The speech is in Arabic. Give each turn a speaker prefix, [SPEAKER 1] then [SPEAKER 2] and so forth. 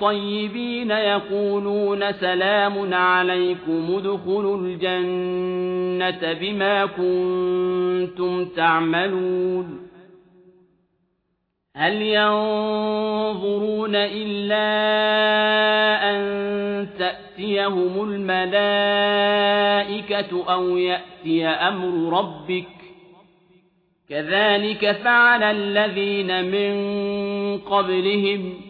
[SPEAKER 1] طيبين يقولون سلام عليكم ادخلوا الجنة بما كنتم تعملون. هل ينظرون إلا أن تأتيهم الملائكة أو يأتي أمر ربك؟ كذلك فعل الذين من قبلهم.